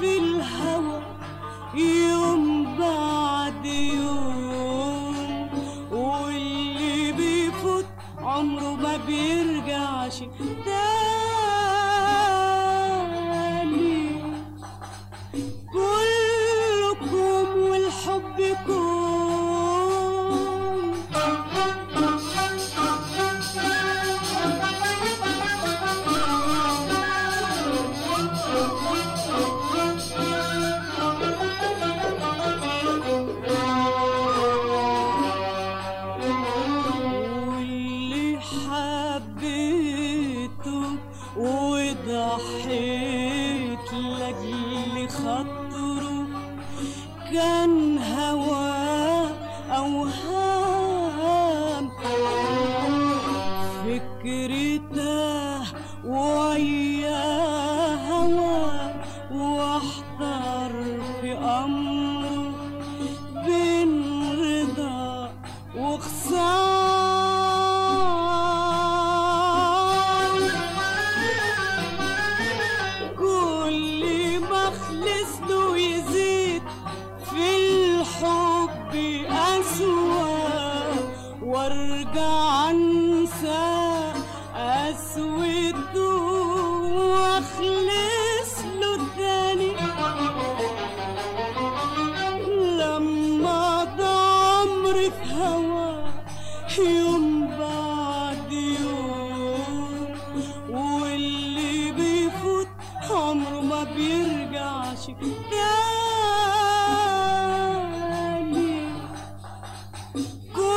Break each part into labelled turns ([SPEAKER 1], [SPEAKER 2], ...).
[SPEAKER 1] في الهوى يوم بعد يوم. واللي بيفوت عمره ما بيرجعش. تاني خاطره كان هوى أوهام فكرته ويا هوى واحتر في أمره بين رضا وخسارة Good.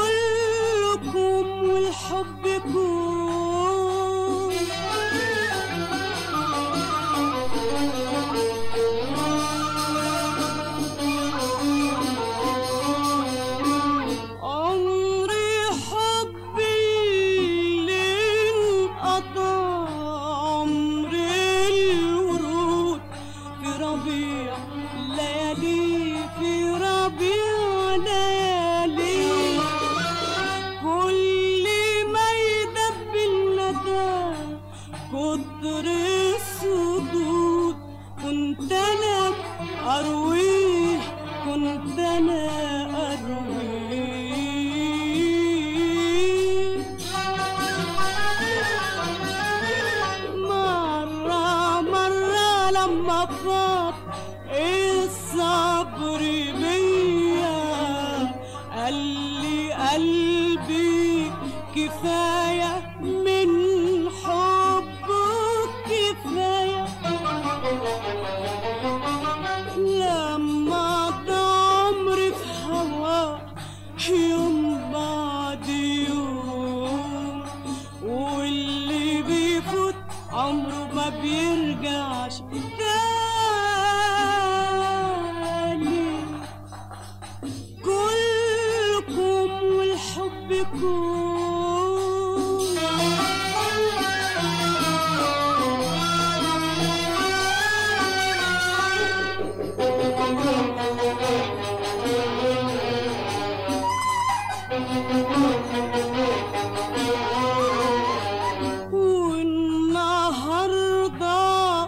[SPEAKER 1] والنهاردة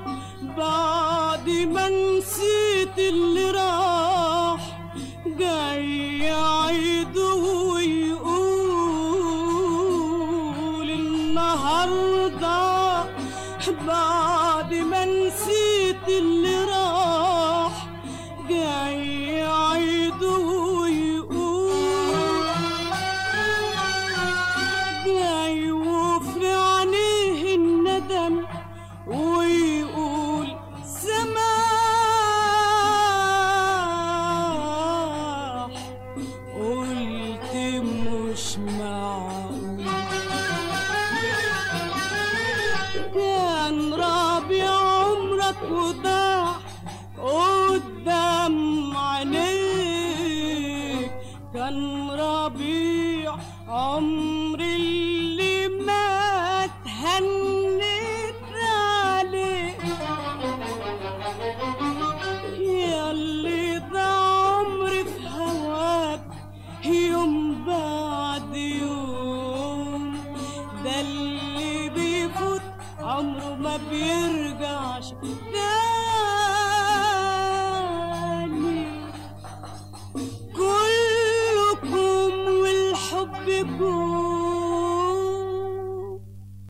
[SPEAKER 1] بعد ما نسيت اللي راح النهارده بعد ما نسيت اللي راح وضاع قدام عينيك كان ربيع عمرك.